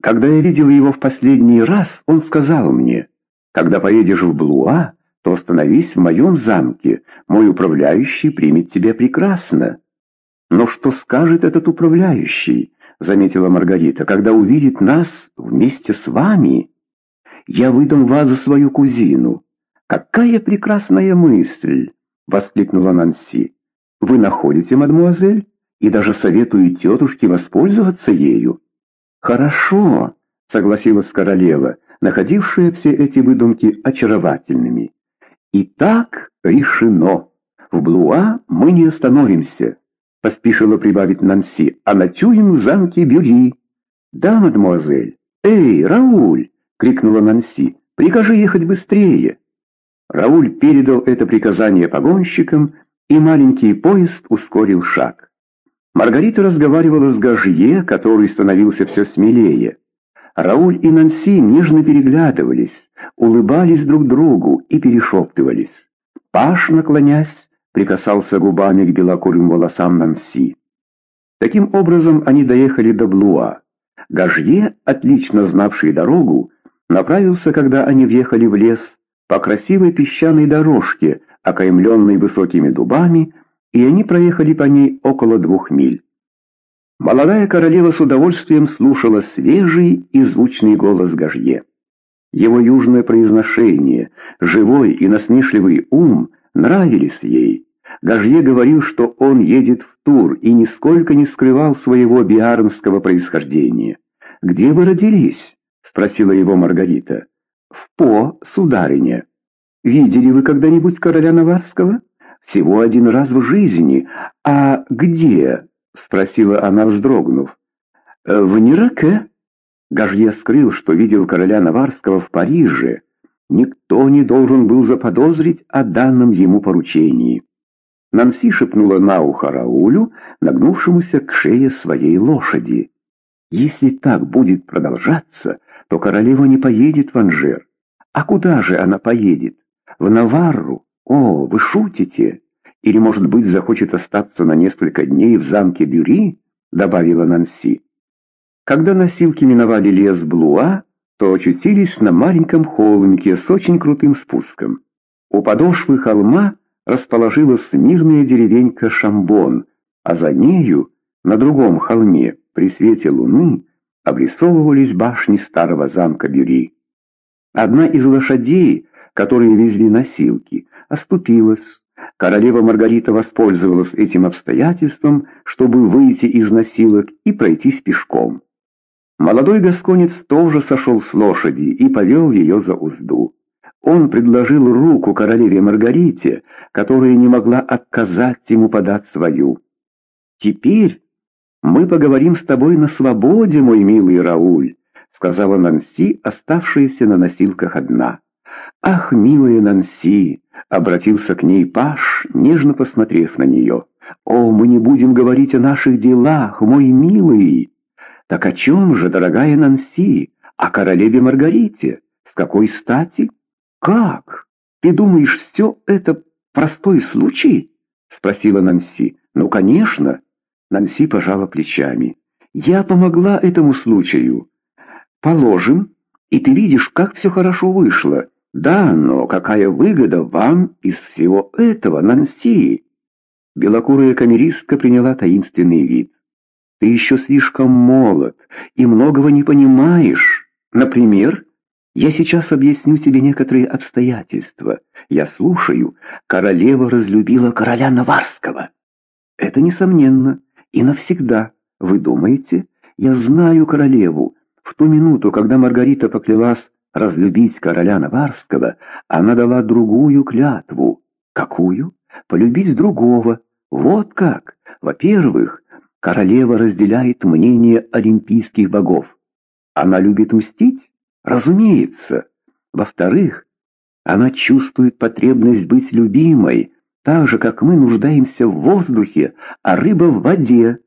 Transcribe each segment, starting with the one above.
Когда я видел его в последний раз, он сказал мне, «Когда поедешь в Блуа, то остановись в моем замке, мой управляющий примет тебя прекрасно». «Но что скажет этот управляющий?» — заметила Маргарита, — «когда увидит нас вместе с вами. Я выдам вас за свою кузину». «Какая прекрасная мысль!» — воскликнула Нанси. «Вы находите, мадемуазель, и даже советую тетушке воспользоваться ею». «Хорошо», — согласилась королева, находившая все эти выдумки очаровательными. «Итак, решено. В Блуа мы не остановимся», — поспешила прибавить Нанси, «а ночуем в замке Бюри». «Да, мадемуазель». «Эй, Рауль!» — крикнула Нанси. «Прикажи ехать быстрее». Рауль передал это приказание погонщикам, и маленький поезд ускорил шаг. Маргарита разговаривала с Гажье, который становился все смелее. Рауль и Нанси нежно переглядывались, улыбались друг другу и перешептывались. Паш, наклонясь, прикасался губами к белокурым волосам Нанси. Таким образом они доехали до Блуа. Гажье, отлично знавший дорогу, направился, когда они въехали в лес, по красивой песчаной дорожке, окаймленной высокими дубами, и они проехали по ней около двух миль. Молодая королева с удовольствием слушала свежий и звучный голос Гажье. Его южное произношение, живой и насмешливый ум нравились ей. Гажье говорил, что он едет в тур и нисколько не скрывал своего биарнского происхождения. «Где вы родились?» — спросила его Маргарита. «В По, сударыня. Видели вы когда-нибудь короля Наварского?» «Всего один раз в жизни. А где?» — спросила она, вздрогнув. «В Нираке». Гажье скрыл, что видел короля Наварского в Париже. Никто не должен был заподозрить о данном ему поручении. Нанси шепнула на ухо Раулю, нагнувшемуся к шее своей лошади. «Если так будет продолжаться, то королева не поедет в Анжер. А куда же она поедет? В Наварру? О, вы шутите? Или, может быть, захочет остаться на несколько дней в замке Бюри?» добавила Нанси. Когда носилки миновали лес Блуа, то очутились на маленьком холмике с очень крутым спуском. У подошвы холма расположилась мирная деревенька Шамбон, а за нею, на другом холме, при свете луны, обрисовывались башни старого замка Бюри. Одна из лошадей, которые везли носилки, оступилась. Королева Маргарита воспользовалась этим обстоятельством, чтобы выйти из носилок и пройтись пешком. Молодой гасконец тоже сошел с лошади и повел ее за узду. Он предложил руку королеве Маргарите, которая не могла отказать ему подать свою. «Теперь мы поговорим с тобой на свободе, мой милый Рауль», сказала Нанси, оставшаяся на носилках одна. «Ах, милая Нанси!» — обратился к ней Паш, нежно посмотрев на нее. «О, мы не будем говорить о наших делах, мой милый!» «Так о чем же, дорогая Нанси? О королеве Маргарите? С какой стати?» «Как? Ты думаешь, все это простой случай?» — спросила Нанси. «Ну, конечно». Нанси пожала плечами. «Я помогла этому случаю. Положим, и ты видишь, как все хорошо вышло. Да, но какая выгода вам из всего этого, Нанси?» Белокурая камеристка приняла таинственный вид. «Ты еще слишком молод и многого не понимаешь. Например, я сейчас объясню тебе некоторые обстоятельства. Я слушаю. Королева разлюбила короля Наварского. Это несомненно. И навсегда. Вы думаете? Я знаю королеву. В ту минуту, когда Маргарита поклялась разлюбить короля Наварского, она дала другую клятву. Какую? Полюбить другого. Вот как. Во-первых, королева разделяет мнение олимпийских богов. Она любит мстить? Разумеется. Во-вторых, она чувствует потребность быть любимой, так же, как мы нуждаемся в воздухе, а рыба в воде.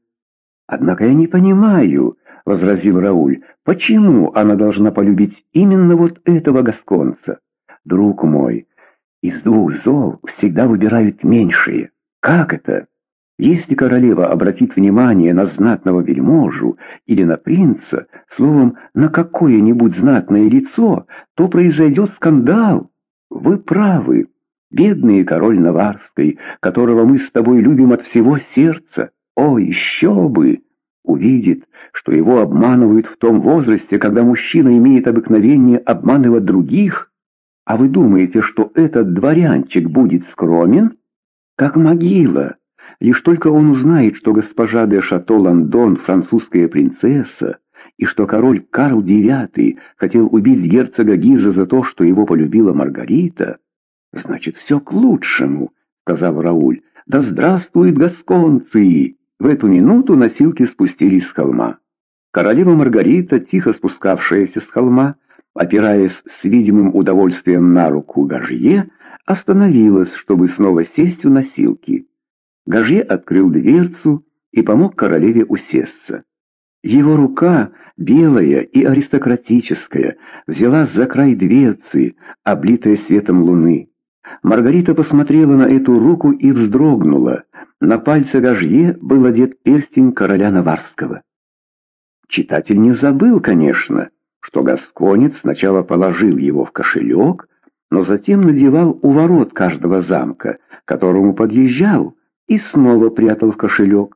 Однако я не понимаю, — возразил Рауль, — почему она должна полюбить именно вот этого гасконца? Друг мой, из двух зол всегда выбирают меньшие. Как это? Если королева обратит внимание на знатного вельможу или на принца, словом, на какое-нибудь знатное лицо, то произойдет скандал. Вы правы, бедный король Наварской, которого мы с тобой любим от всего сердца. О, еще бы! Увидит, что его обманывают в том возрасте, когда мужчина имеет обыкновение обманывать других. А вы думаете, что этот дворянчик будет скромен? Как могила. Лишь только он узнает, что госпожа де Шато-Лондон французская принцесса, и что король Карл IX хотел убить герцога Гиза за то, что его полюбила Маргарита, значит, все к лучшему, — сказал Рауль. Да здравствует гасконцы! В эту минуту носилки спустились с холма. Королева Маргарита, тихо спускавшаяся с холма, опираясь с видимым удовольствием на руку Гажье, остановилась, чтобы снова сесть в носилки. Гажье открыл дверцу и помог королеве усесться. Его рука, белая и аристократическая, взяла за край дверцы, облитая светом луны. Маргарита посмотрела на эту руку и вздрогнула. На пальце Гажье был одет перстень короля Наварского. Читатель не забыл, конечно, что Гасконец сначала положил его в кошелек, но затем надевал у ворот каждого замка, к которому подъезжал, и снова прятал в кошелек.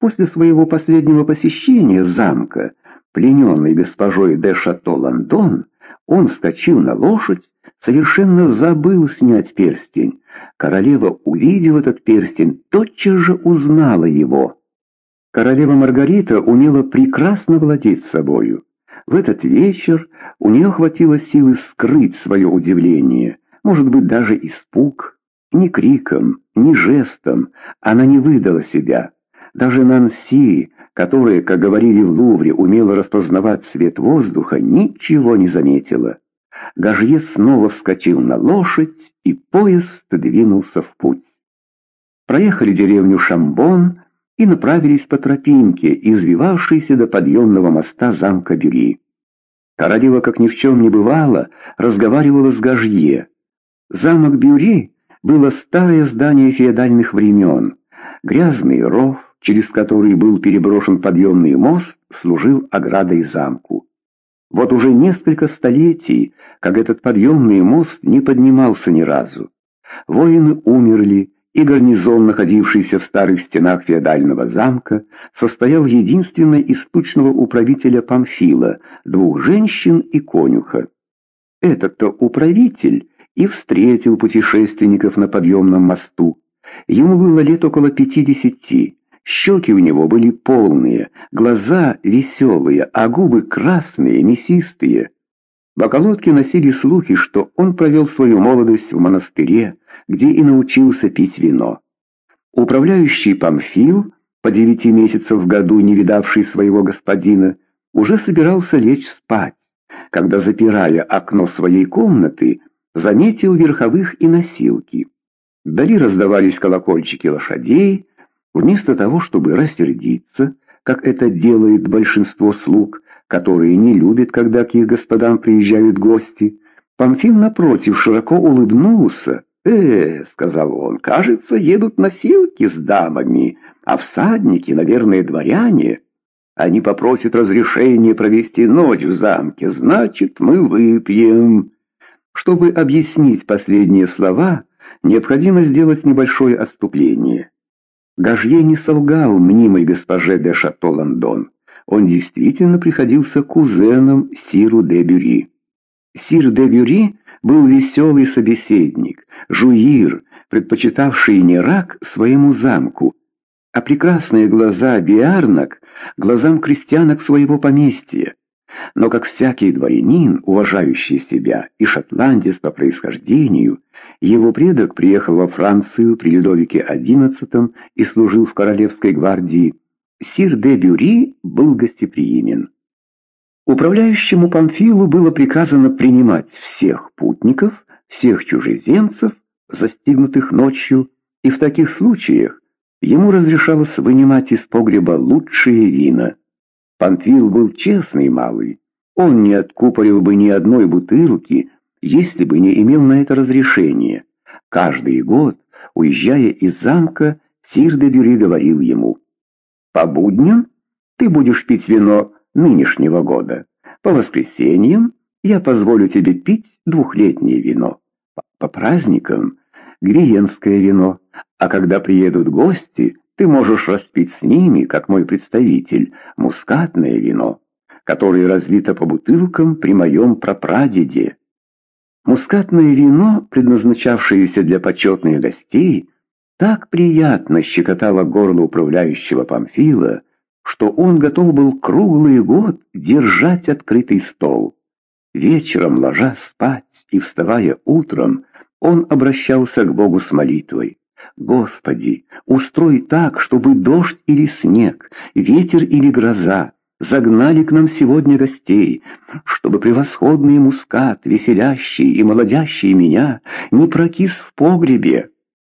После своего последнего посещения замка, плененный госпожой де Шато-Лондон, он вскочил на лошадь, совершенно забыл снять перстень. Королева, увидев этот перстень, тотчас же узнала его. Королева Маргарита умела прекрасно владеть собою. В этот вечер у нее хватило силы скрыть свое удивление, может быть, даже испуг. Ни криком, ни жестом она не выдала себя. Даже Нанси, которая, как говорили в Лувре, умела распознавать цвет воздуха, ничего не заметила. Гажье снова вскочил на лошадь, и поезд двинулся в путь. Проехали деревню Шамбон и направились по тропинке, извивавшейся до подъемного моста замка Бюри. Королева, как ни в чем не бывало, разговаривала с Гажье. Замок Бюри было старое здание феодальных времен. Грязный ров, через который был переброшен подъемный мост, служил оградой замку. Вот уже несколько столетий, как этот подъемный мост не поднимался ни разу. Воины умерли, и гарнизон, находившийся в старых стенах феодального замка, состоял единственно из тучного управителя Памфила, двух женщин и конюха. Этот-то управитель и встретил путешественников на подъемном мосту. Ему было лет около пятидесяти. Щеки у него были полные, глаза веселые, а губы красные, мясистые. В околотке носили слухи, что он провел свою молодость в монастыре, где и научился пить вино. Управляющий Памфил, по девяти месяцев в году не видавший своего господина, уже собирался лечь спать, когда, запирая окно своей комнаты, заметил верховых и носилки. Вдали раздавались колокольчики лошадей, вместо того, чтобы рассердиться, как это делает большинство слуг, которые не любят, когда к их господам приезжают гости, Памфил, напротив, широко улыбнулся, «Э, — сказал он, — кажется, едут носилки с дамами, а всадники, наверное, дворяне. Они попросят разрешения провести ночь в замке, значит, мы выпьем». Чтобы объяснить последние слова, необходимо сделать небольшое отступление. Гажье не солгал мнимой госпоже де Шато-Лондон. Он действительно приходился кузеном Сиру де Бюри. Сир де Бюри был веселый собеседник, жуир, предпочитавший не рак своему замку, а прекрасные глаза биарнок глазам крестьянок своего поместья. Но, как всякий дворянин, уважающий себя и шотландец по происхождению, его предок приехал во Францию при Людовике XI и служил в Королевской гвардии. Сир де Бюри был гостеприимен. Управляющему Памфилу было приказано принимать всех путников, всех чужеземцев, застигнутых ночью, и в таких случаях ему разрешалось вынимать из погреба лучшие вина. Памфил был честный малый, он не откупорил бы ни одной бутылки, если бы не имел на это разрешение. Каждый год, уезжая из замка, Сир де Бюри говорил ему, «По будням ты будешь пить вино нынешнего года. По воскресеньям я позволю тебе пить двухлетнее вино. По праздникам гриенское вино, а когда приедут гости, ты можешь распить с ними, как мой представитель, мускатное вино, которое разлито по бутылкам при моем прапрадеде. Мускатное вино, предназначавшееся для почетных гостей, так приятно щекотало горло управляющего Памфила, что он готов был круглый год держать открытый стол. Вечером, ложа спать и вставая утром, он обращался к Богу с молитвой. «Господи, устрой так, чтобы дождь или снег, ветер или гроза загнали к нам сегодня гостей, чтобы превосходный мускат, веселящий и молодящий меня, не прокис в погребе,